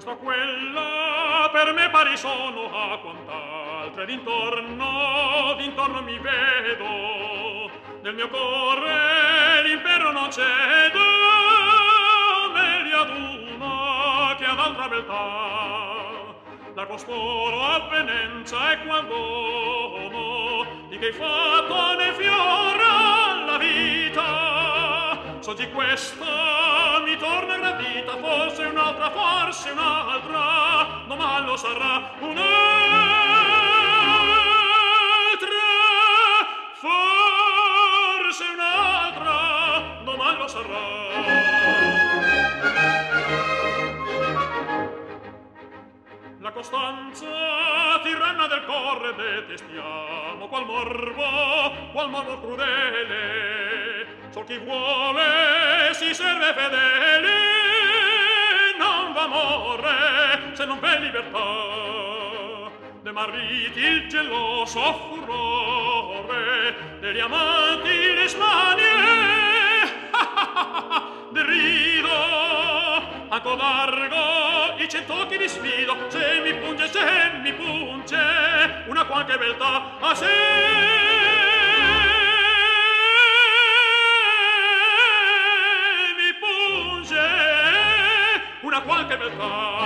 questa quella per me pari sono a quant'altre. D'intorno d'intorno mi vedo nel mio cuore l'impero non cedo meglio ad una che ad altra beltà. La costoro avvenenza è qual dono di che fatto ne fiora la vita. So di questa mi torna gradita forse un'altra forse un'altra ma lo sarà un'altra forse un'altra ma lo sarà. La costanza tiranna del corre detestiamo qual morbo, qual morbo crudele. Sol chi vuole si serve fedele, se non v'è libertà. De mariti il geloso furore, degli amanti le smanie, derido, anco largo, i cent'occhi vi sfido, se mi punge, se mi punge, una qualche beltà a una qualche beltà